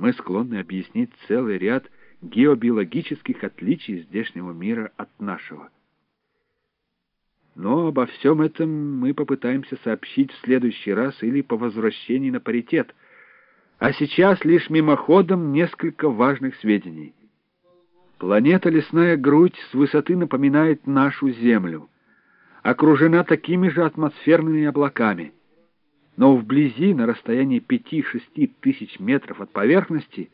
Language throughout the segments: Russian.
мы склонны объяснить целый ряд геобиологических отличий здешнего мира от нашего. Но обо всем этом мы попытаемся сообщить в следующий раз или по возвращении на паритет, а сейчас лишь мимоходом несколько важных сведений. Планета Лесная Грудь с высоты напоминает нашу Землю, окружена такими же атмосферными облаками, но вблизи, на расстоянии 5-6 тысяч метров от поверхности,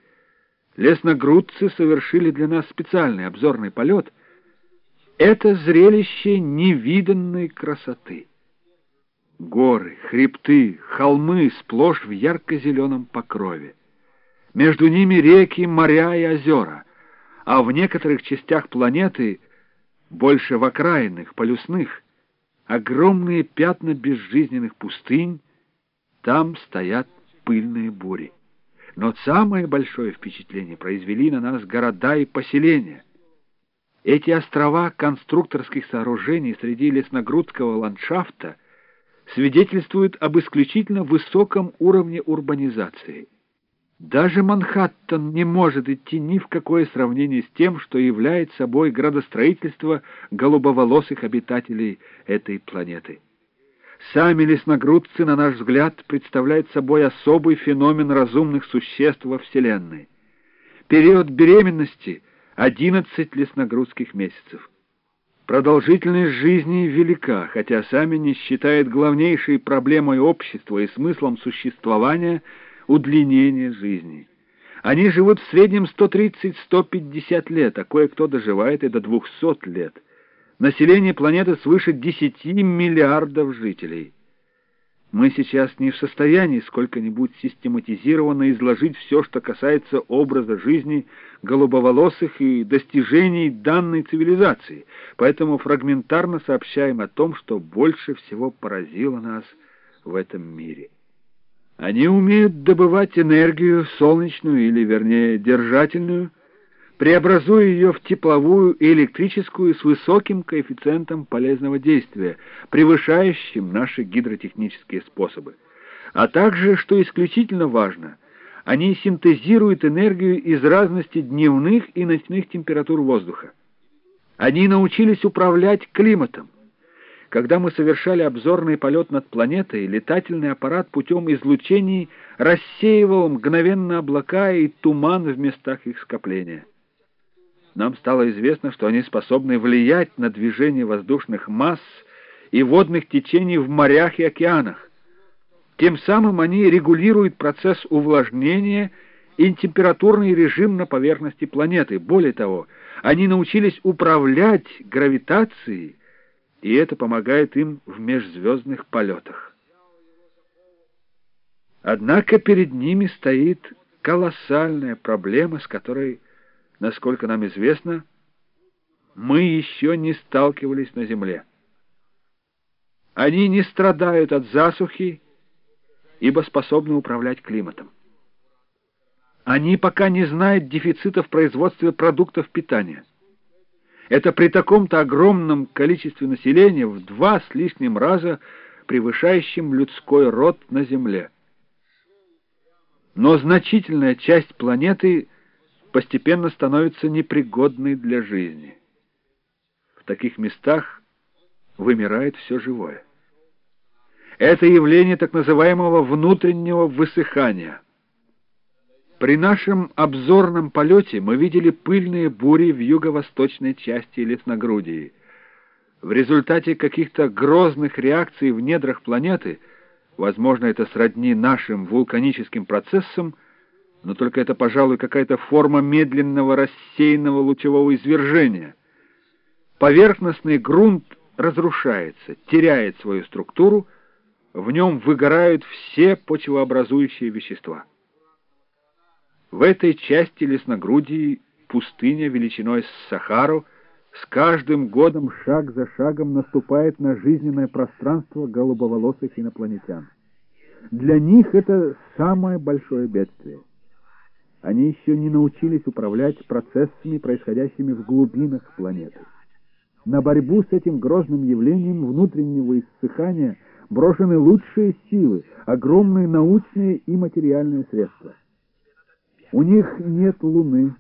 лесногрудцы совершили для нас специальный обзорный полет — это зрелище невиданной красоты. Горы, хребты, холмы сплошь в ярко-зеленом покрове. Между ними реки, моря и озера, а в некоторых частях планеты, больше в окраинных, полюсных, огромные пятна безжизненных пустынь, там стоят пыльные бури. Но самое большое впечатление произвели на нас города и поселения. Эти острова конструкторских сооружений среди лесногрудского ландшафта свидетельствуют об исключительно высоком уровне урбанизации. Даже Манхэттен не может идти ни в какое сравнение с тем, что является собой градостроительство голубоволосых обитателей этой планеты. Сами лесногрудцы, на наш взгляд, представляют собой особый феномен разумных существ во Вселенной. Период беременности — 11 лесногрузских месяцев. Продолжительность жизни велика, хотя сами не считает главнейшей проблемой общества и смыслом существования удлинение жизни. Они живут в среднем 130-150 лет, а кое-кто доживает и до 200 лет. Население планеты свыше 10 миллиардов жителей. Мы сейчас не в состоянии сколько-нибудь систематизированно изложить все, что касается образа жизни голубоволосых и достижений данной цивилизации, поэтому фрагментарно сообщаем о том, что больше всего поразило нас в этом мире. Они умеют добывать энергию солнечную или, вернее, держательную, преобразуя ее в тепловую и электрическую с высоким коэффициентом полезного действия, превышающим наши гидротехнические способы. А также, что исключительно важно, они синтезируют энергию из разности дневных и ночных температур воздуха. Они научились управлять климатом. Когда мы совершали обзорный полет над планетой, летательный аппарат путем излучений рассеивал мгновенно облака и туман в местах их скопления нам стало известно, что они способны влиять на движение воздушных масс и водных течений в морях и океанах. Тем самым они регулируют процесс увлажнения и температурный режим на поверхности планеты. Более того, они научились управлять гравитацией, и это помогает им в межзвездных полетах. Однако перед ними стоит колоссальная проблема, с которой насколько нам известно, мы еще не сталкивались на земле. Они не страдают от засухи, ибо способны управлять климатом. Они пока не знают дефицита в производстве продуктов питания. Это при таком-то огромном количестве населения в два с лишним раза превышающем людской род на Земле. Но значительная часть планеты – постепенно становится непригодной для жизни. В таких местах вымирает все живое. Это явление так называемого внутреннего высыхания. При нашем обзорном полете мы видели пыльные бури в юго-восточной части лесногрудии. В результате каких-то грозных реакций в недрах планеты, возможно, это сродни нашим вулканическим процессам, но только это, пожалуй, какая-то форма медленного рассеянного лучевого извержения. Поверхностный грунт разрушается, теряет свою структуру, в нем выгорают все почвообразующие вещества. В этой части лесногрудии пустыня величиной с Сахару с каждым годом шаг за шагом наступает на жизненное пространство голубоволосых инопланетян. Для них это самое большое бедствие. Они еще не научились управлять процессами, происходящими в глубинах планеты. На борьбу с этим грозным явлением внутреннего иссыхания брошены лучшие силы, огромные научные и материальные средства. У них нет луны.